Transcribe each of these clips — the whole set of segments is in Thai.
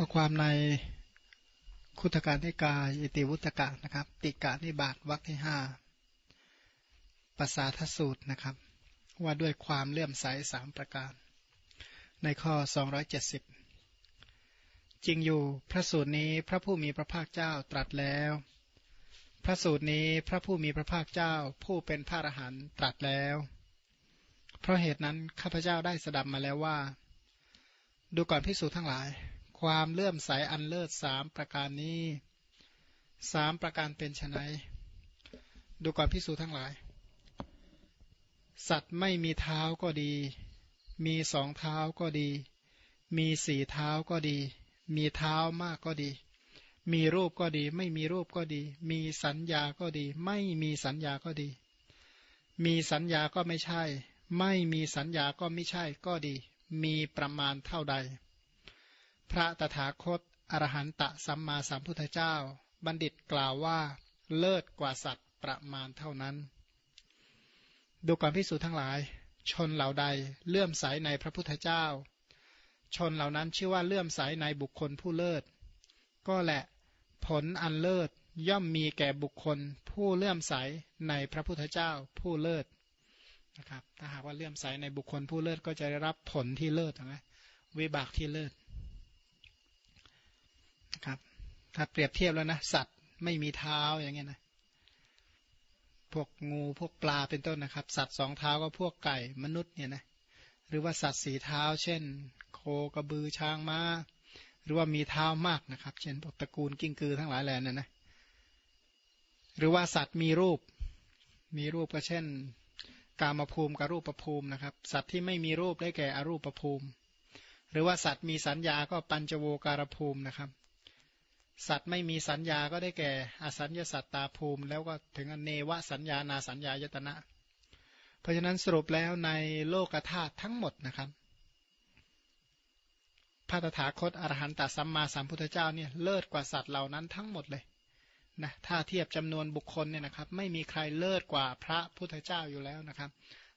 ก็ความในคุตการนิกาย อิติวุตกะนะครับ ติกานิบาตวรรคที่ห้าภาษาทสูตรนะครับ ว่าด้วยความเลื่อมใสสามประการ ในข้อ 270 จริงอยู่พระสูตรนี้พระผู้มีพระภาคเจ้าตรัสแล้ว พระสูตรนี้พระผู้มีพระภาคเจ้าผู้เป็นพระอรหันต์ตรัสแล้ว เพราะเหตุนั้นข้าพเจ้าได้สดับมาแล้วว่า ดูก่อนพิสูจน์ทั้งหลาย ความเลื่อมใสอันเลิศสามประการนี้สามประการเป็นไนดูก่อนพิสูจทั้งหลาย สัตว์ไม่มีเท้าก็ดี มีสองเท้าก็ดี มีสี่เท้าก็ดี มีเท้ามากก็ดี มีรูปก็ดี ไม่มีรูปก็ดี มีสัญญาก็ดี ไม่มีสัญญาก็ดี มีสัญญาก็ไม่ใช่ ไม่มีสัญญาก็ไม่ใช่ก็ดี มีประมาณเท่าใด พระตถาคต อรหันตะสัมมาสัมพุทธเจ้า บัณฑิตกล่าวว่าเลิศกว่าสัตว์ประมาณเท่านั้น ดูก่อนพิสูจน์ทั้งหลาย ชนเหล่าใดเลื่อมใสในพระพุทธเจ้า ชนเหล่านั้นชื่อว่าเลื่อมใสในบุคคลผู้เลิศ ก็แหละผลอันเลิศย่อมมีแก่บุคคล ผู้เลื่อมใสในพระพุทธเจ้าผู้เลิศนะครับถ้าหากว่าเลื่อมใสในบุคคลผู้เลิศก็จะได้รับผลที่เลิศนะวิบากที่เลิศ ครับ ถ้าเปรียบเทียบแล้วนะ สัตว์ไม่มีเท้าอย่างเงี้ยนะพวกงูพวกปลาเป็นต้นนะครับ สัตว์สองเท้าก็พวกไก่มนุษย์เนี่ยนะหรือว่าสัตว์สีเท้า เช่น โคกระบือช้างม้า หรือว่ามีเท้ามากนะครับ เช่นพวกตระกูลกิ้งกือทั้งหลายแหล่นั่นนะหรือว่าสัตว์มีรูป มีรูปก็เช่น กามภูมิกับรูปประภูมินะครับ สัตว์ที่ไม่มีรูปได้แก่อรูปประภูมิ หรือว่าสัตว์มีสัญญาก็ปัญจโวการภูมินะครับ สัตว์ไม่มีสัญญาก็ได้แก่ อสัญญาสัตตาภูมิ แล้วก็ถึงอเนวสัญญานาสัญญายตนะ เพราะฉะนั้นสรุปแล้วในโลกธาตุทั้งหมดนะครับพระตถาคตอรหันตสัมมาสัมพุทธเจ้าเนี่ยเลิศกว่าสัตว์เหล่านั้นทั้งหมดเลยนะถ้าเทียบจำนวนบุคคลเนี่ยนะครับ ไม่มีใครเลิศกว่าพระพุทธเจ้าอยู่แล้วนะครับ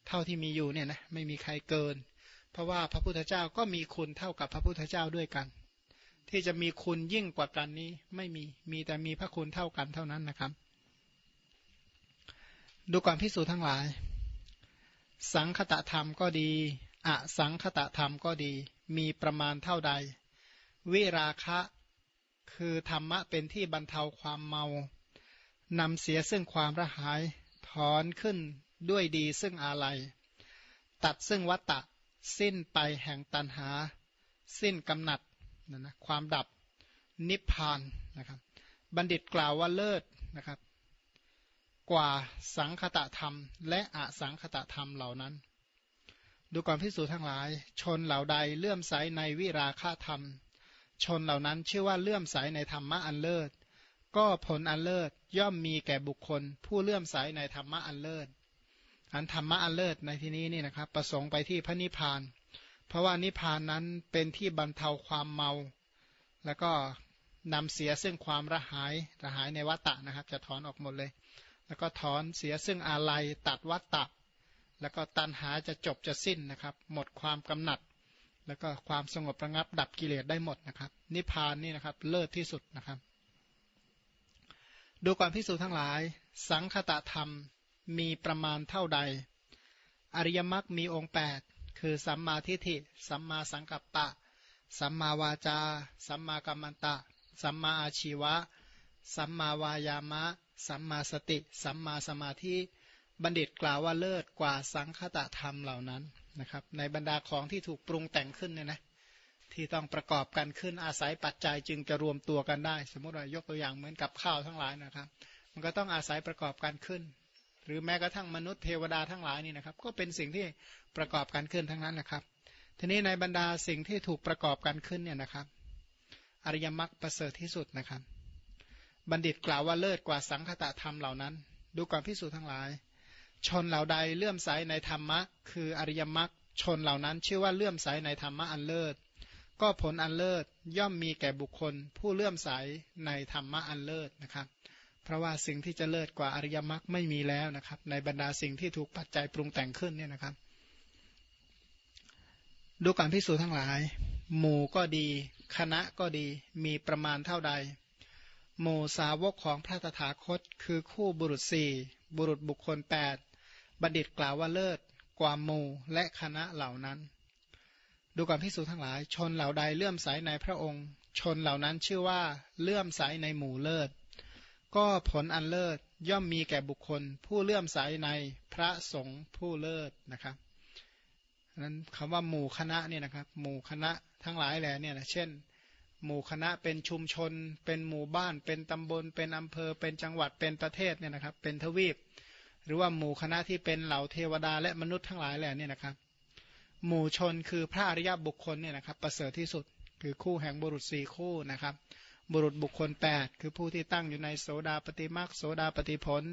เท่าที่มีอยู่เนี่ยนะไม่มีใครเกิน เพราะว่าพระพุทธเจ้าก็มีคุณเท่ากับพระพุทธเจ้าด้วยกัน ที่จะมีคุณยิ่งกว่ากันนี้ ไม่มีมีแต่มีพระคุณเท่ากันเท่านั้นนะครับ ดูก่อนพิสูจน์ทั้งหลาย สังคตะธรรมก็ดีอสังคตะธรรมก็ดี มีประมาณเท่าใด วิราคะคือธรรมะเป็นที่บรรเทาความเมานำเสียซึ่งความระหาย ถอนขึ้นด้วยดีซึ่งอาลัย ตัดซึ่งวัตตะ สิ้นไปแห่งตันหา สิ้นกำหนัด นะนะความดับนิพพานนะครับ บัณฑิตกล่าวว่าเลิศนะครับ กว่าสังคตะธรรม และอสังคตะธรรมเหล่านั้น ดูก่อนพิสูจน์ทั้งหลาย ชนเหล่าใดเลื่อมใสในวิราคาธรรม ชนเหล่านั้นชื่อว่าเลื่อมใสในธรรมะอันเลิศ ก็ผลอันเลิศย่อมมีแก่บุคคล ผู้เลื่อมใสในธรรมะอันเลิศอันธรรมะอันเลิศในที่นี้นี่นะครับ ประสงค์ไปที่พระนิพพานเพราะว่านิพานนั้นเป็นที่บรรเทาความเมา แล้วก็นำเสียซึ่งความระหายระหายในวัตตะนะครับ จะถอนออกหมดเลย แล้วก็ถอนเสียซึ่งอาลัยตัดวัตตะ แล้วก็ตันหาจะจบจะสิ้นนะครับ หมดความกำหนัด แล้วก็ความสงบระงับดับกิเลสได้หมดนะครับ นิพพานนี่นะครับเลิศที่สุดนะครับ ดูก่อนพิสูจทั้งหลาย สังคตะธรรมมีประมาณเท่าใด อริยมรรคมีองค์ 8 คือสัมมาทิฏฐิ สัมมาสังกัปปะ สัมมาวาจา สัมมากัมมันตะ สัมมาอาชีวะ สัมมาวายามะ สัมมาสติ สัมมาสมาธิ บัณฑิตกล่าวว่าเลิศกว่าสังคตะธรรมเหล่านั้นนะครับ ในบรรดาของที่ถูกปรุงแต่งขึ้นเนี่ยนะ ที่ต้องประกอบกันขึ้นอาศัยปัจจัยจึงจะรวมตัวกันได้ สมมติว่ายกตัวอย่างเหมือนกับข้าวทั้งหลายนะครับ มันก็ต้องอาศัยประกอบกันขึ้น หรือแม้กระทั่งมนุษย์เทวดาทั้งหลายนี่นะครับ ก็เป็นสิ่งที่ประกอบกันขึ้นทั้งนั้นนะครับ ทีนี้ในบรรดาสิ่งที่ถูกประกอบกันขึ้นเนี่ยนะครับ อริยมรรคประเสริฐที่สุดนะครับ บัณฑิตกล่าวว่าเลิศกว่าสังคตะธรรมเหล่านั้น ดูก่อนพิสูจน์ทั้งหลาย ชนเหล่าใดเลื่อมใสในธรรมะ คืออริยมรรคชนเหล่านั้น ชื่อว่าเลื่อมใสในธรรมะอันเลิศก็ผลอันเลิศย่อมมีแก่บุคคล ผู้เลื่อมใสในธรรมะอันเลิศนะครับ เพราะว่าสิ่งที่จะเลิศกว่าอริยมรรคไม่มีแล้วนะครับ ในบรรดาสิ่งที่ถูกปัจจัยปรุงแต่งขึ้นเนี่ยนะครับ ดูการพิสูจน์ทั้งหลาย หมู่ก็ดี คณะก็ดีมีประมาณเท่าใด หมู่สาวกของพระตถาคต คือคู่บุรุษสี่บุรุษบุคคล 8 บัณฑิตกล่าวว่าเลิศกว่าหมู่และคณะเหล่านั้น ดูก่อนพิสูจน์ทั้งหลาย ชนเหล่าใดเลื่อมใสในพระองค์ ชนเหล่านั้นชื่อว่าเลื่อมใสในหมู่เลิศ ก็ผลอันเลิศย่อมมีแก่บุคคล ผู้เลื่อมใสในพระสงฆ์ผู้เลิศนะครับนั้นคำว่าหมู่คณะเนี่ยนะครับ หมู่คณะทั้งหลายแหละเนี่ยนะเช่น หมู่คณะเป็นชุมชน เป็นหมู่บ้าน เป็นตำบล เป็นอำเภอ เป็นจังหวัดเป็นประเทศเนี่ยนะครับ เป็นทวีป หรือว่าหมู่คณะที่เป็นเหล่าเทวดาและมนุษย์ทั้งหลายแหละเนี่ยนะครับ หมู่ชนคือพระอริยบุคคลเนี่ยนะครับ ประเสริฐที่สุดคือคู่แห่งบุรุษสี่คู่นะครับ บุรุษบุคคล 8 คือผู้ที่ตั้งอยู่ในโสดาปฏิมาคโสดาปฏิผล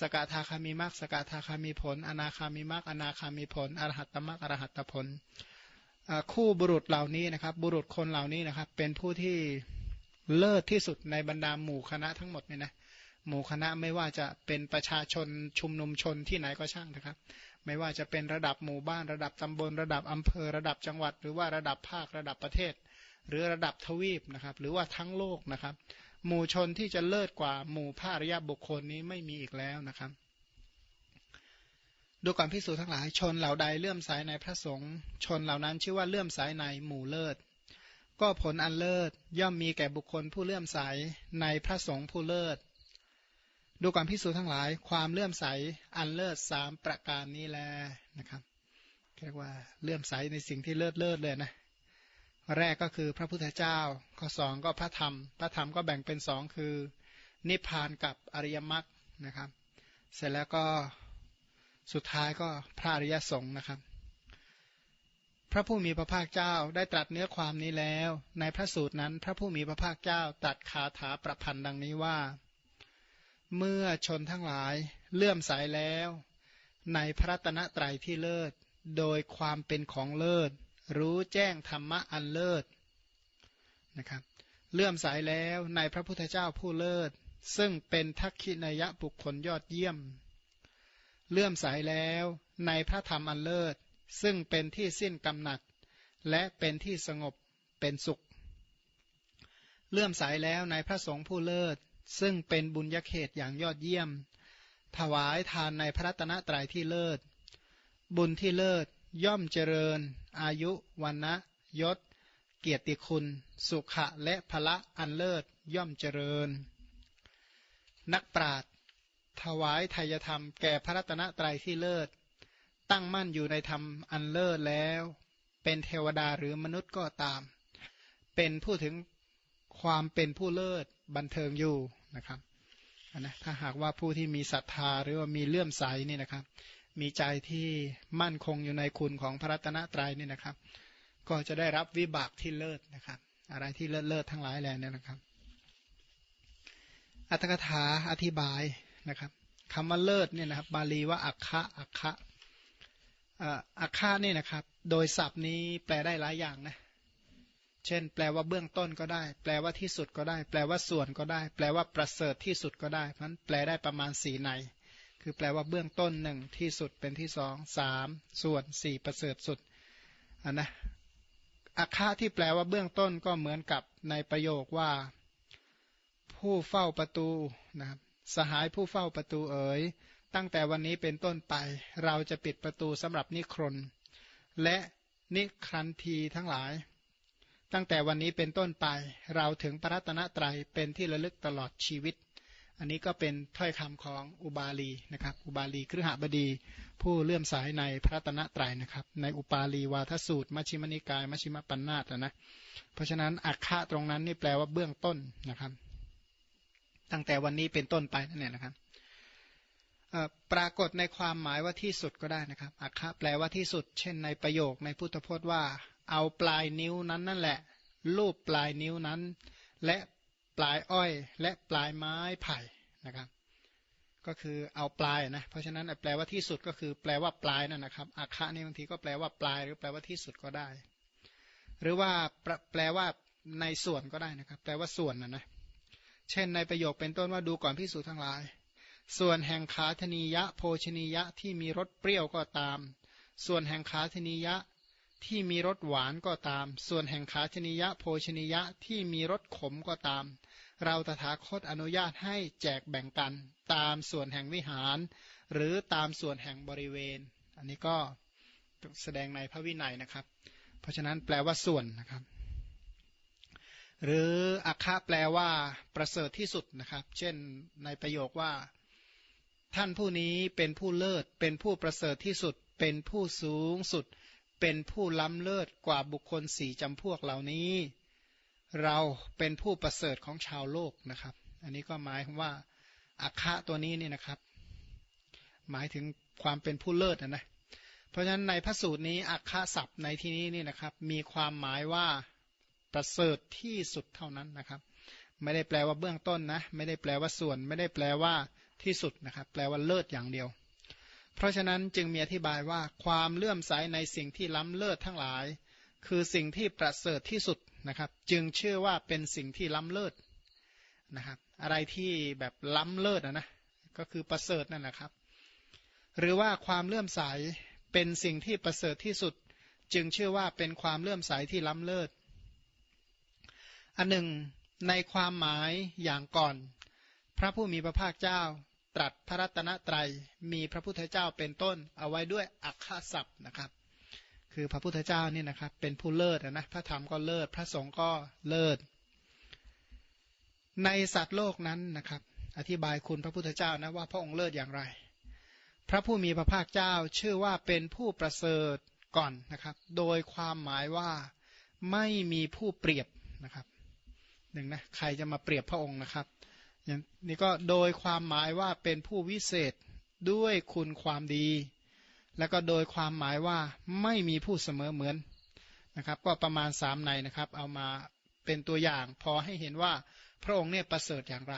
สกทาคามีมรรคสกทาคามีผล อนาคามีมรรคอนาคามีผล อรหัตตมรรคอรหัตตผล คู่บุรุษเหล่านี้นะครับ บุรุษคนเหล่านี้นะครับ เป็นผู้ที่เลิศที่สุดในบรรดาหมู่คณะทั้งหมดเนี่ยนะหมู่คณะไม่ว่าจะเป็นประชาชนชุมนุมชนที่ไหนก็ช่างนะครับ ไม่ว่าจะเป็นระดับหมู่บ้านระดับตำบลระดับอำเภอระดับจังหวัด หรือว่าระดับภาคระดับประเทศ หรือระดับทวีปนะครับหรือว่าทั้งโลกนะครับ หมู่ชนที่จะเลิศกว่าหมู่พระอริยบุคคลนี้ไม่มีอีกแล้วนะครับ ดูก่อนพิสูจน์ทั้งหลายชนเหล่าใดเลื่อมสายในพระสงฆ์ชนเหล่านั้นชื่อว่าเลื่อมสายในหมู่เลิศ ก็ผลอันเลิศย่อมมีแก่บุคคลผู้เลื่อมใสในพระสงฆ์ผู้เลิศดูก่อนพิสูจน์ทั้งหลายความเลื่อมใสอันเลิศสามประการนี้แลนะครับเรียกว่าเลื่อมใสในสิ่งที่เลิศเลิศเลยนะ แรกก็คือพระพุทธเจ้า ข้อสองก็พระธรรม พระธรรมก็แบ่งเป็นสองคือ นิพพานกับอริยมรรคนะครับ เสร็จแล้วก็สุดท้ายก็พระอริยสงฆ์นะครับ พระผู้มีพระภาคเจ้าได้ตรัสเนื้อความนี้แล้ว ในพระสูตรนั้น พระผู้มีพระภาคเจ้าตรัสคาถาประพันธ์ดังนี้ว่า เมื่อชนทั้งหลายเลื่อมสายแล้ว ในพระตนะไตรที่เลิศ โดยความเป็นของเลิศ รู้แจ้งธรรมะอันเลิศนะครับเลื่อมสายแล้วในพระพุทธเจ้าผู้เลิศ ซึ่งเป็นทักขินยะบุคคลยอดเยี่ยม เลื่อมใสแล้วในพระธรรมอันเลิศ ซึ่งเป็นที่สิ้นกำหนัด และเป็นที่สงบเป็นสุข เลื่อมใสแล้วในพระสงฆ์ผู้เลิศ ซึ่งเป็นบุญยเขตอย่างยอดเยี่ยม ถวายทานในพระตนะตรายที่เลิศ บุญที่เลิศ ย่อมเจริญ อายุวันนะยศ เกียรติคุณ สุขะและพละอันเลิศย่อมเจริญ นักปราดถวายทายธรรมแก่พระรัตนตรัยที่เลิศ ตั้งมั่นอยู่ในธรรมอันเลิศแล้ว เป็นเทวดาหรือมนุษย์ก็ตาม เป็นผู้ถึงความเป็นผู้เลิศบันเทิงอยู่นะครับนะถ้าหากว่าผู้ที่มีศรัทธาหรือว่ามีเลื่อมใสนี่นะครับ มีใจที่มั่นคงอยู่ในคุณของพระรัตนตรัยนี่นะครับ ก็จะได้รับวิบากที่เลิศนะครับ อะไรที่เลิศเลิศทั้งหลายแหล่นี่นะครับ อัตถกถาอธิบายนะครับคำว่าเลิศเนี่ยนะครับ บาลีว่าอัคคะอัคคะอัคคะนี่นะครับ โดยศัพท์นี้แปลได้หลายอย่างนะเช่น แปลว่าเบื้องต้นก็ได้ แปลว่าที่สุดก็ได้ แปลว่าส่วนก็ได้ แปลว่าประเสริฐที่สุดก็ได้เพราะนั้นแปลได้ประมาณสี่ใน คือแปลว่าเบื้องต้นหนึ่งที่สุดเป็นที่สองสามส่วนสี่ประเสริฐสุดอันนะอัคคะที่แปลว่าเบื้องต้นก็เหมือนกับในประโยคว่า ผู้เฝ้าประตูนะครับสหายผู้เฝ้าประตูเอ๋ยตั้งแต่วันนี้เป็นต้นไป เราจะปิดประตูสำหรับนิครนและนิครันทีทั้งหลาย ตั้งแต่วันนี้เป็นต้นไป เราถึงพระรัตนตรัยเป็นที่ระลึกตลอดชีวิต อันนี้ก็เป็นถ้อยคำของอุบาลีนะครับ อุบาลีครหบดี ผู้เลื่อมสายในพระตนะตรัยนะครับ ในอุปาลีวาทสูตร มัชฌิมนิกาย มัชฌิมปัญนาตนะ เพราะฉะนั้นอักขะตรงนั้นนี่แปลว่าเบื้องต้นนะครับ ตั้งแต่วันนี้เป็นต้นไปนั่นเองนะครับปรากฏในความหมายว่าที่สุดก็ได้นะครับ อักขะแปลว่าที่สุด เช่นในประโยคในพุทธพจน์ว่า เอาปลายนิ้วนั้นนั่นแหละลูบปลายนิ้วนั้น และ ปลายอ้อยและปลายไม้ไผ่นะครับ ก็คือเอาปลายนะ เพราะฉะนั้นแปลว่าที่สุดก็คือแปลว่าปลายนั่นนะครับอักขะนี่บางทีก็แปลว่าปลายหรือแปลว่าที่สุดก็ได้ หรือว่าแปลว่าในส่วนก็ได้นะครับ แปลว่าส่วนนะนะเช่นในประโยคเป็นต้นว่าดูก่อนพิสูจทั้งหลาย ส่วนแห่งขาธนียะ โภชนียะที่มีรสเปรี้ยวก็ตาม ส่วนแห่งขาธนียะ ที่มีรสหวานก็ตาม ส่วนแห่งขาชนิยะโภชนิยะที่มีรสขมก็ตาม เราตถาคตอนุญาตให้แจกแบ่งกัน ตามส่วนแห่งวิหาร หรือตามส่วนแห่งบริเวณ อันนี้ก็แสดงในพระวินัยนะครับ เพราะฉะนั้นแปลว่าส่วนนะครับ หรืออัคคะแปลว่าประเสริฐที่สุดนะครับ เช่นในประโยคว่า ท่านผู้นี้เป็นผู้เลิศ เป็นผู้ประเสริฐที่สุด เป็นผู้สูงสุด เป็นผู้ล้ำเลิศกว่าบุคคลสี่จำพวกเหล่านี้ เราเป็นผู้ประเสริฐของชาวโลกนะครับ อันนี้ก็หมายว่าอัคคะตัวนี้นี่นะครับ หมายถึงความเป็นผู้เลิศนะนะ เพราะฉะนั้นในพระสูตรนี้อัคคะศัพท์ในที่นี้นี่นะครับ มีความหมายว่าประเสริฐที่สุดเท่านั้นนะครับ ไม่ได้แปลว่าเบื้องต้นนะ ไม่ได้แปลว่าส่วน ไม่ได้แปลว่าที่สุดนะครับ แปลว่าเลิศอย่างเดียว เพราะฉะนั้นจึงมีอธิบายว่าความเลื่อมใสในสิ่งที่ล้ำเลิศทั้งหลาย คือสิ่งที่ประเสริฐที่สุดนะครับ จึงเชื่อว่าเป็นสิ่งที่ล้ำเลิศนะครับ อะไรที่แบบล้ำเลิศนะนะก็คือประเสริฐนั่นแหละครับ หรือว่าความเลื่อมใสเป็นสิ่งที่ประเสริฐที่สุด จึงเชื่อว่าเป็นความเลื่อมใสที่ล้ำเลิศอันหนึ่งในความหมายอย่างก่อน พระผู้มีพระภาคเจ้า ตรัสพระรัตนตรัยมีพระพุทธเจ้าเป็นต้น เอาไว้ด้วยอักขศัพท์นะครับ คือพระพุทธเจ้านี่นะครับ เป็นผู้เลิศนะพระธรรมก็เลิศพระสงฆ์ก็เลิศ ในสัตว์โลกนั้นนะครับ อธิบายคุณพระพุทธเจ้านะว่าพระองค์เลิศอย่างไร พระผู้มีพระภาคเจ้าชื่อว่าเป็นผู้ประเสริฐก่อนนะครับ โดยความหมายว่าไม่มีผู้เปรียบนะครับหนึ่งนะใครจะมาเปรียบพระองค์นะครับ นี้ก็โดยความหมายว่าเป็นผู้วิเศษด้วยคุณความดี แล้วก็โดยความหมายว่าไม่มีผู้เสมอเหมือนนะครับ ก็ประมาณสามในนะครับ เอามาเป็นตัวอย่างพอให้เห็นว่าพระองค์เนี่ยประเสริฐอย่างไร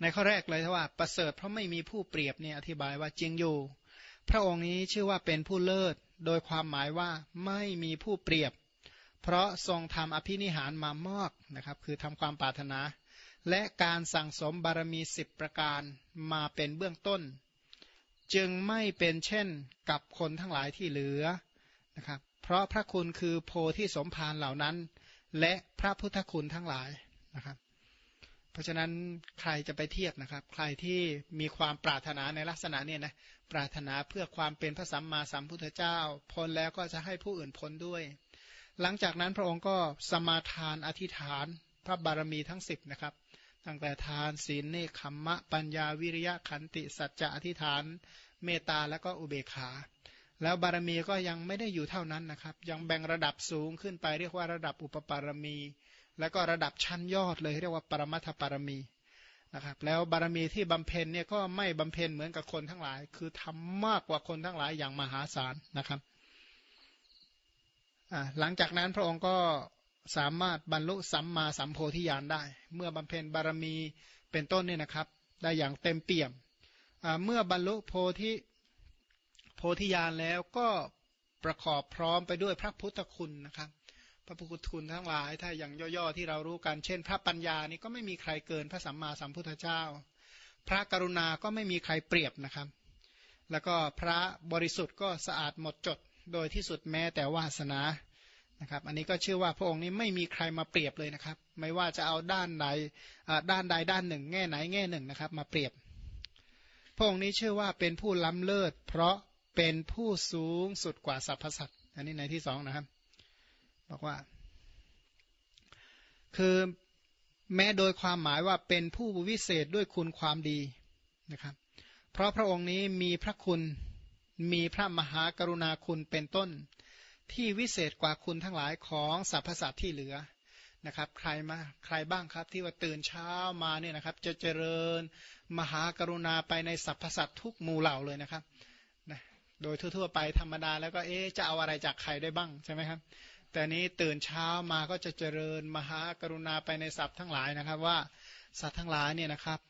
ในข้อแรกเลยว่าประเสริฐเพราะไม่มีผู้เปรียบเนี่ยอธิบายว่าจริงอยู่ พระองค์นี้ชื่อว่าเป็นผู้เลิศ โดยความหมายว่าไม่มีผู้เปรียบ เพราะทรงทำอภินิหารมามากนะครับ คือทำความปรารถนา และการสั่งสมบารมีสิบประการมาเป็นเบื้องต้น จึงไม่เป็นเช่นกับคนทั้งหลายที่เหลือนะครับเพราะพระคุณคือโพธิสมภารเหล่านั้น และพระพุทธคุณทั้งหลายนะครับ เพราะฉะนั้นใครจะไปเทียบนะครับ ใครที่มีความปรารถนาในลักษณะนี้นะปรารถนาเพื่อความเป็นพระสัมมาสัมพุทธเจ้า พ้นแล้วก็จะให้ผู้อื่นพ้นด้วย หลังจากนั้นพระองค์ก็สมาทานอธิษฐาน พระบารมีทั้งสิบนะครับ ตั้งแต่ทานศีลเนคขมมะ ปัญญาวิริยะขันติสัจจะอธิษฐาน เมตตาและก็อุเบกขา แล้วบารมีก็ยังไม่ได้อยู่เท่านั้นนะครับ ยังแบ่งระดับสูงขึ้นไปเรียกว่าระดับอุปปารมี แล้วก็ระดับชั้นยอดเลยเรียกว่าปรมัตถบารมีนะครับแล้วบารมีที่บำเพ็ญเนี่ยก็ไม่บำเพ็ญเหมือนกับคนทั้งหลาย คือทำมากกว่าคนทั้งหลายอย่างมหาศาลนะครับหลังจากนั้นพระองค์ก็ สามารถบรรลุสัมมาสัมโพธิญาณได้ เมื่อบำเพ็ญบารมีเป็นต้นเนี่ยนะครับ ได้อย่างเต็มเปี่ยม เมื่อบรรลุโพธิโพธิญาณแล้วก็ประกอบพร้อมไปด้วยพระพุทธคุณนะครับ พระพุทธคุณทั้งหลาย ถ้าอย่างย่อๆที่เรารู้กัน เช่น พระปัญญานี่ก็ไม่มีใครเกินพระสัมมาสัมพุทธเจ้า พระกรุณาก็ไม่มีใครเปรียบนะครับ แล้วก็พระบริสุทธิ์ก็สะอาดหมดจด โดยที่สุดแม้แต่วาสนา นะครับอันนี้ก็เชื่อว่าพระองค์นี้ไม่มีใครมาเปรียบเลยนะครับ ไม่ว่าจะเอาด้านใดด้านใดด้านหนึ่ง แง่ไหนแง่หนึ่งนะครับ มาเปรียบ พระองค์นี้เชื่อว่าเป็นผู้ล้ำเลิศ เพราะเป็นผู้สูงสุดกว่าสรรพสัตว์อันนี้ในที่สองนะครับ บอกว่า คือแม้โดยความหมายว่าเป็นผู้วิเศษด้วยคุณความดีนะครับ เพราะพระองค์นี้มีพระคุณมีพระมหากรุณาคุณเป็นต้น ที่วิเศษกว่าคุณทั้งหลายของสรรพสัตว์ที่เหลือนะครับ ใครมาใครบ้างครับที่ว่าตื่นเช้ามาเนี่ยนะครับ จะเจริญมหากรุณาไปในสรรพสัตว์ทุกหมู่เหล่าเลยนะครับนะโดยทั่วๆไปธรรมดาแล้วก็เอ๊จะเอาอะไรจากใครได้บ้างใช่ไหมครับ แต่นี้ตื่นเช้ามาก็จะเจริญมหากรุณาไปในสัตว์ทั้งหลายนะครับว่าสัตว์ทั้งหลายเนี่ยนะครับ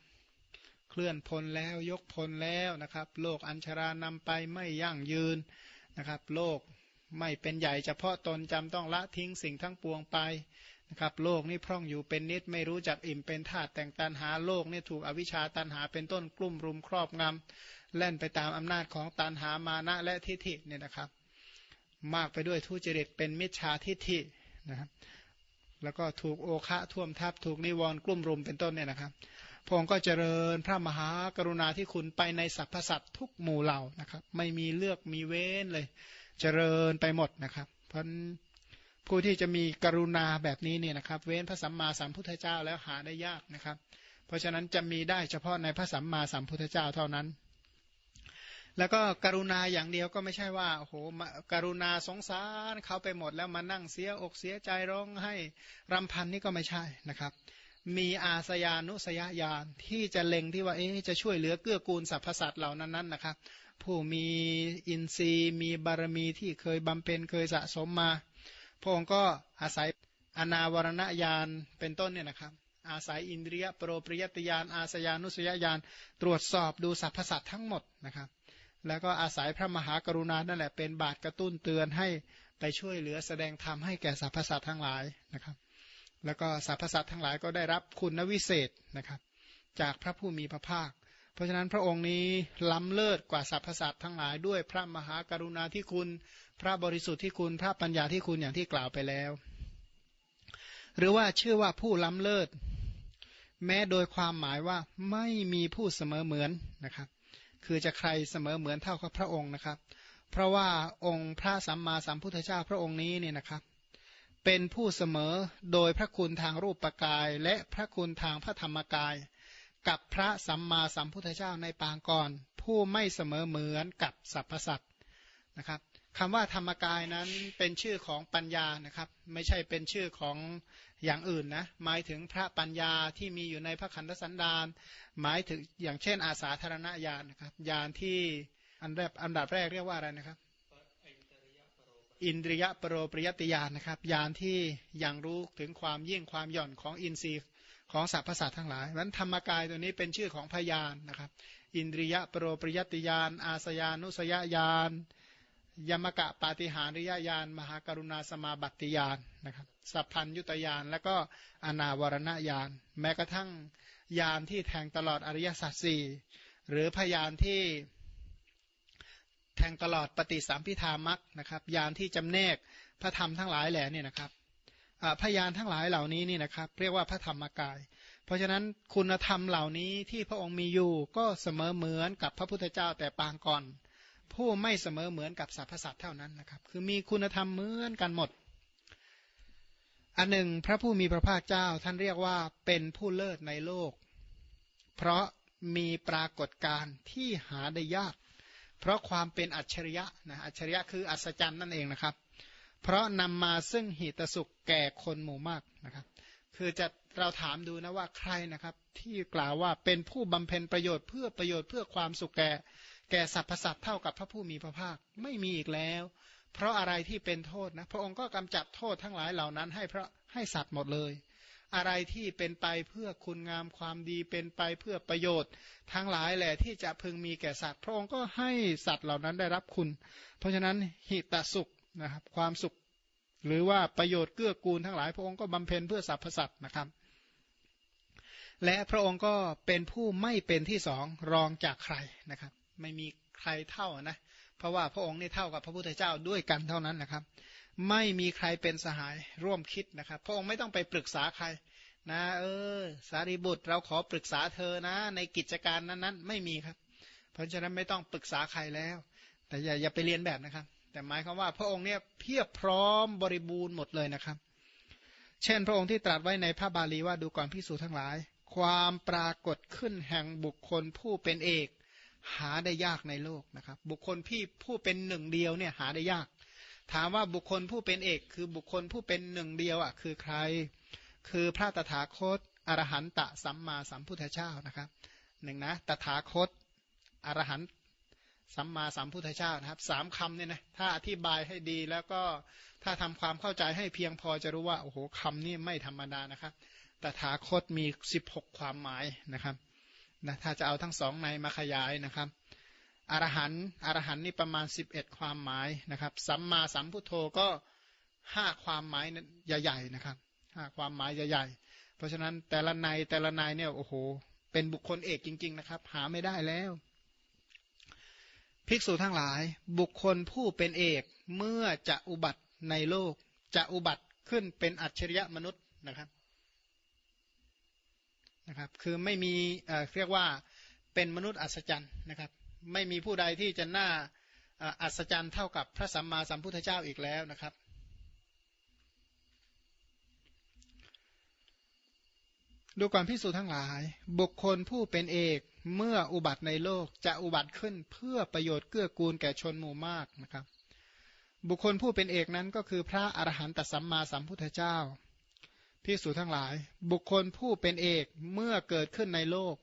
เคลื่อนพลแล้วยกพลแล้วนะครับ โลกอัญชารานำไปไม่ยั่งยืนนะครับ โลก ไม่เป็นใหญ่เฉพาะตนจำต้องละทิ้งสิ่งทั้งปวงไปนะครับโลกนี่พร่องอยู่เป็นนิดไม่รู้จักอิ่มเป็นธาตุแต่งตันหาโลกนี่ถูกอวิชชาตันหาเป็นต้นกลุ่มรุมครอบงำเล่นไปตามอำนาจของตันหามานะและทิฏฐิเนี่ยนะครับ มากไปด้วยทุจริตเป็นมิจฉาทิฏฐินะครับแล้วก็ถูกโอคะท่วมทับถูกนิวรณ์กลุ่มรุมเป็นต้นเนี่ยนะครับพระองค์ก็เจริญพระมหากรุณาที่คุณไปในสรรพสัตว์ทุกหมู่เหล่านะครับ ไม่มีเลือกมีเว้นเลย เจริญไปหมดนะครับ เพราะผู้ที่จะมีกรุณาแบบนี้เนี่ยนะครับ เว้นพระสัมมาสัมพุทธเจ้าแล้วหาได้ยากนะครับ เพราะฉะนั้นจะมีได้เฉพาะในพระสัมมาสัมพุทธเจ้าเท่านั้น แล้วก็กรุณาอย่างเดียวก็ไม่ใช่ว่าโอ้โหกรุณาสงสารเขาไปหมดแล้วมานั่งเสียอกเสียใจร้องให้รำพันนี่ก็ไม่ใช่นะครับมีอาสยานุสยญาณที่จะเล็งที่ว่าเอ๊จะช่วยเหลือเกื้อกูลสรรพสัตว์เหล่านั้นนั้นนะครับ ผู้มีอินทรีย์มีบารมีที่เคยบำเพ็ญเคยสะสมมาพระองค์ก็อาศัยอนาวรณญาณเป็นต้นเนี่ยนะครับอาศัยอินเดียโปรปริยติญาณอาสยานุสยญาณตรวจสอบดูสรรพสัตว์ทั้งหมดนะครับ แล้วก็อาศัยพระมหากรุณานั่นแหละเป็นบาตรกระตุ้นเตือนให้ไปช่วยเหลือแสดงธรรมให้แก่สรรพสัตว์ทั้งหลายนะครับ แล้วก็สรรพสัตว์ทั้งหลายก็ได้รับคุณวิเศษนะครับ จากพระผู้มีพระภาค เพราะฉะนั้นพระองค์นี้ล้ำเลิศกว่าสรรพสัตว์ทั้งหลายด้วยพระมหากรุณาธิคุณ พระบริสุทธิ์ที่คุณ พระปัญญาที่คุณอย่างที่กล่าวไปแล้ว หรือว่าชื่อว่าผู้ล้ำเลิศ แม้โดยความหมายว่าไม่มีผู้เสมอเหมือนนะครับ คือจะใครเสมอเหมือนเท่ากับพระองค์นะครับ เพราะว่าองค์พระสัมมาสัมพุทธเจ้าพระองค์นี้เนี่ยนะครับเป็นผู้เสมอโดยพระคุณทางรูปปกาย และพระคุณทางพระธรรมกาย กับพระสัมมาสัมพุทธเจ้าในปางก่อน ผู้ไม่เสมอเหมือนกับสรรพสัตว์นะครับคำว่าธรรมกายนั้นเป็นชื่อของปัญญานะครับ ไม่ใช่เป็นชื่อของอย่างอื่นนะหมายถึงพระปัญญาที่มีอยู่ในพระขันธสันดาน หมายถึงอย่างเช่นอาสาธารณญาณนะครับญาณที่อันแรกอันดับแรกเรียกว่าอะไรนะครับ อินทรียปรโรปริยติยานนะครับยานที่ยังรู้ถึงความยิ่งความหย่อนของอินทรีย์ของสรรพสัตว์ทั้งหลายนั้นธรรมกายตัวนี้เป็นชื่อของพยานนะครับ อินทรียปรโรปริยติยาน อาสยานุสยญาณยมกะปาฏิหาริยญาณมหากรุณาสมาบัติยานนะครับสัพพัญยุตยานและก็อนาวรณญาณแม้กระทั่งยานที่แทงตลอดอริยสัจสี่หรือพยานที่ แทงตลอดปฏิสัมพิธามักนะครับ ยานที่จำแนกพระธรรมทั้งหลายแหล่นี่นะครับพยานทั้งหลายเหล่านี้นี่นะครับ เรียกว่าพระธรรมกาย เพราะฉะนั้นคุณธรรมเหล่านี้ที่พระองค์มีอยู่ก็เสมอเหมือนกับพระพุทธเจ้าแต่ปางก่อน ผู้ไม่เสมอเหมือนกับสรรพสัตว์เท่านั้นนะครับ คือมีคุณธรรมเหมือนกันหมด อันหนึ่งพระผู้มีพระภาคเจ้าท่านเรียกว่าเป็นผู้เลิศในโลก เพราะมีปรากฏการณ์ที่หาได้ยาก เพราะความเป็นอัจฉริยะนะอัจฉริยะคืออัศจรรย์นั่นเองนะครับ เพราะนำมาซึ่งหิตสุขแก่คนหมู่มากนะครับ คือจะเราถามดูนะว่าใครนะครับที่กล่าวว่าเป็นผู้บำเพ็ญประโยชน์เพื่อประโยชน์เพื่อความสุขแก่แก่สรรพสัตว์เท่ากับพระผู้มีพระภาคไม่มีอีกแล้ว เพราะอะไรที่เป็นโทษนะพระองค์ก็กำจัดโทษทั้งหลายเหล่านั้นให้พระให้สัตว์หมดเลย อะไรที่เป็นไปเพื่อคุณงามความดีเป็นไปเพื่อประโยชน์ ทั้งหลายแหละที่จะพึงมีแก่สัตว์พระองค์ก็ให้สัตว์เหล่านั้นได้รับคุณ เพราะฉะนั้นหิตสุขนะครับความสุข หรือว่าประโยชน์เกื้อกูลทั้งหลายพระองค์ก็บำเพ็ญเพื่อสรรพสัตว์นะครับ และพระองค์ก็เป็นผู้ไม่เป็นที่สองรองจากใครนะครับ ไม่มีใครเท่านะ เพราะว่าพระองค์นี่เท่ากับพระพุทธเจ้าด้วยกันเท่านั้นนะครับ ไม่มีใครเป็นสหายร่วมคิดนะครับ พระองค์ไม่ต้องไปปรึกษาใครนะเออ สารีบุตรเราขอปรึกษาเธอนะ ในกิจการนั้นๆ ไม่มีครับ เพราะฉะนั้นไม่ต้องปรึกษาใครแล้ว แต่อย่าอย่าไปเรียนแบบนะครับ แต่หมายความว่าพระองค์เนี่ยเพียบพร้อมบริบูรณ์หมดเลยนะครับ เช่น พระองค์ที่ตรัสไว้ในพระบาลีว่าดูก่อนพิสูจทั้งหลาย ความปรากฏขึ้นแห่งบุคคลผู้เป็นเอก หาได้ยากในโลกนะครับ บุคคลพี่ผู้เป็นหนึ่งเดียวเนี่ยหาได้ยาก ถามว่าบุคคลผู้เป็นเอก คือบุคคลผู้เป็นหนึ่งเดียวอะคือใคร คือพระตถาคตอรหันตะสัมมาสัมพุทธเจ้านะครับหนึ่งนะตถาคตอรหันสัมมาสัมพุทธเจ้านะครับสามคำเนี่ยนะถ้าอธิบายให้ดีแล้วก็ถ้าทำความเข้าใจให้เพียงพอจะรู้ว่าโอ้โหคำนี้ไม่ธรรมดานะครับตถาคตมี 16 ความหมายนะครับนะถ้าจะเอาทั้งสองในมาขยายนะครับ อรหันต์อรหันต์นี่ประมาณ 11 ความหมายนะครับ สัมมาสัมพุทโธก็ห้าความหมายใหญ่ๆนะครับห้าความหมายใหญ่ๆ เพราะฉะนั้นแต่ละในแต่ละนายเนี่ยโอ้โห เป็นบุคคลเอกจริง ๆ นะครับ หาไม่ได้แล้ว ภิกษุทั้งหลาย บุคคลผู้เป็นเอกเมื่อจะอุบัติในโลก จะอุบัติขึ้นเป็นอัจฉริยะมนุษย์นะครับนะครับ คือไม่มีเรียกว่าเป็นมนุษย์อัศจรรย์นะครับ ไม่มีผู้ใดที่จะน่าอัศจรรย์เท่ากับพระสัมมาสัมพุทธเจ้าอีกแล้วนะครับ ดูก่อนพิสูจน์ทั้งหลาย บุคคลผู้เป็นเอกเมื่ออุบัติในโลกจะอุบัติขึ้นเพื่อประโยชน์เกื้อกูลแก่ชนหมู่มากนะครับ บุคคลผู้เป็นเอกนั้นก็คือพระอรหันตสัมมาสัมพุทธเจ้าพิสูจทั้งหลาย บุคคลผู้เป็นเอกเมื่อเกิดขึ้นในโลก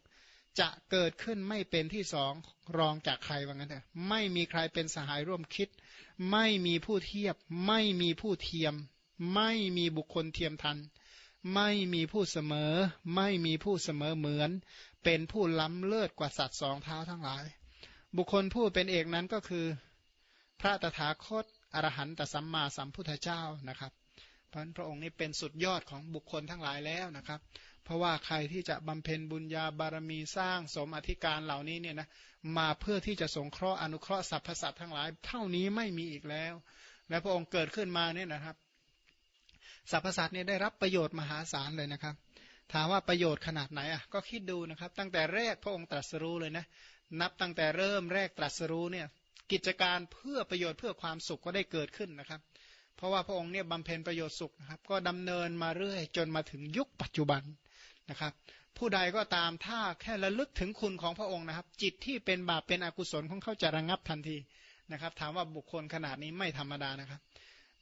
จะเกิดขึ้นไม่เป็นที่สองรองจากใครว่างั้นเถอะไม่มีใครเป็นสหายร่วมคิด ไม่มีผู้เทียบ ไม่มีผู้เทียม ไม่มีบุคคลเทียมทัน ไม่มีผู้เสมอ ไม่มีผู้เสมอเหมือน เป็นผู้ล้ำเลิศกว่าสัตว์สองเท้าทั้งหลาย บุคคลผู้เป็นเอกนั้นก็คือ พระตถาคตอรหันตสัมมาสัมพุทธเจ้านะครับ เพราะพระองค์นี้เป็นสุดยอดของบุคคลทั้งหลายแล้วนะครับ ราะว่าใครที่จะบำเพ็ญบุญญาบารมีสร้างสมอธิการเหล่านี้เนี่ยนะมาเพื่อที่จะสงเคราะห์อนุเคราะห์สรรพสัตว์ทั้งหลาย เท่านี้ไม่มีอีกแล้ว และพระองค์เกิดขึ้นมาเนี่ยนะครับสรรพสัตว์เนี่ยได้รับประโยชน์มหาศาลเลยนะครับ ถามว่าประโยชน์ขนาดไหนอะก็คิดดูนะครับ ตั้งแต่แรกพระองค์ตรัสรู้เลยนะนับตั้งแต่เริ่มแรกตรัสรู้เนี่ยกิจการเพื่อประโยชน์เพื่อความสุขก็ได้เกิดขึ้นนะครับ เพราะว่าพระองค์เนี่ยบำเพ็ญประโยชน์สุขนะครับ ก็ดำเนินมาเรื่อยจนมาถึงยุคปัจจุบัน นะครับ ผู้ใดก็ตามถ้าแค่ระลึกถึงคุณของพระองค์นะครับ จิตที่เป็นบาปเป็นอกุศลของเขาจะระงงับทันทีนะครับ ถามว่าบุคคลขนาดนี้ไม่ธรรมดานะครับ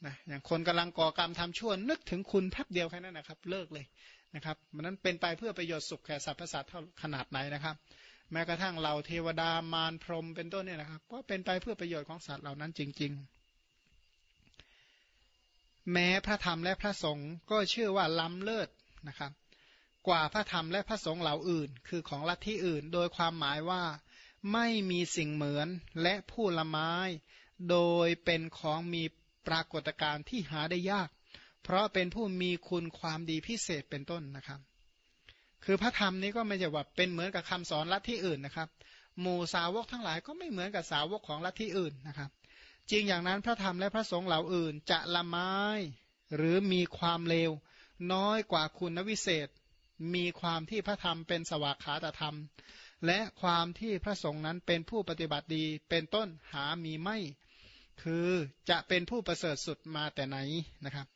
นะอย่างคนกำลังก่อกรรมทำชั่วนึกถึงคุณแป๊บเดียวแค่นั้นนะครับ เลิกเลยนะครับมันนั้นเป็นไปเพื่อประโยชน์สุขแก่สรรพสัตว์เท่าขนาดไหนนะครับ แม้กระทั่งเหล่าเทวดามารพรหมเป็นต้นเนี่ยนะครับ ก็เป็นไปเพื่อประโยชน์ของสัตว์เหล่านั้นจริง ๆแม้พระธรรมและพระสงฆ์ก็เชื่อว่าล้ำเลิศนะครับ กว่าพระธรรมและพระสงฆ์เหล่าอื่น คือของลัทธิอื่น โดยความหมายว่า ไม่มีสิ่งเหมือนและผู้ละไม้ โดยเป็นของมีปรากฏการณ์ที่หาได้ยาก เพราะเป็นผู้มีคุณความดีพิเศษเป็นต้นนะครับ คือพระธรรมนี้ก็ไม่ใช่ว่าเป็นเหมือนกับคำสอนลัทธิอื่นนะครับ หมู่สาวกทั้งหลายก็ไม่เหมือนกับสาวกของลัทธิอื่นนะครับ จริงอย่างนั้นพระธรรมและพระสงฆ์เหล่าอื่นจะละไม้ หรือมีความเลวน้อยกว่าคุณวิเศษ มีความที่พระธรรมเป็นสวากขาตธรรม และความที่พระสงฆ์นั้นเป็นผู้ปฏิบัติดีเป็นต้นหามีไม่ คือจะเป็นผู้ประเสริฐสุดมาแต่ไหนนะครับ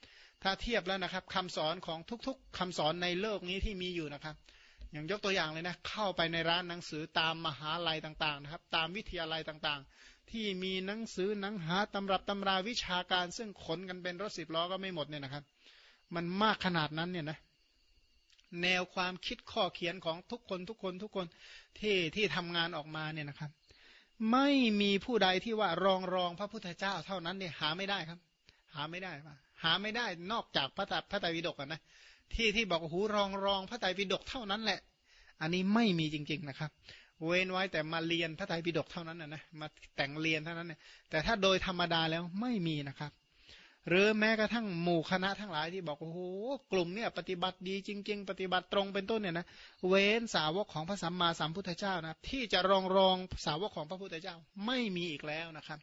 ถ้าเทียบแล้วนะครับคำสอนของทุกๆคำสอนในโลกนี้ที่มีอยู่นะครับ อย่างยกตัวอย่างเลยนะเข้าไปในร้านหนังสือตามมหาลัยต่างๆนะครับ ตามวิทยาลัยต่างๆ ที่มีหนังสือหนังหาตำรับตำราวิชาการ ซึ่งขนกันเป็นรถสิบล้อก็ไม่หมดเนี่ยนะครับ มันมากขนาดนั้นเนี่ยนะ แนวความคิดข้อเขียนของทุกคนทุกคนทุกคนที่ที่ทำงานออกมาเนี่ยนะครับ ไม่มีผู้ใดที่ว่ารองรองพระพุทธเจ้าเท่านั้นเนี่ยหาไม่ได้ครับ หาไม่ได้ปะหาไม่ได้นอกจากพระพระไตรปิฎกนะที่ที่บอกหูรองรองพระไตรปิฎกเท่านั้นแหละ อันนี้ไม่มีจริง ๆนะครับ เว้นไว้แต่มาเรียนพระไตรปิฎกเท่านั้นนะนะมาแต่งเรียนเท่านั้นเนี่ยแต่ถ้าโดยธรรมดาแล้วไม่มีนะครับ หรือแม้กระทั่งหมู่คณะทั้งหลายที่บอกโอ้โหกลุ่มเนี่ยปฏิบัติดีจริง ๆ ปฏิบัติตรงเป็นต้นเนี่ยนะเว้นสาวกของพระสัมมาสัมพุทธเจ้านะที่จะรองรองสาวกของพระพุทธเจ้าไม่มีอีกแล้วนะครับ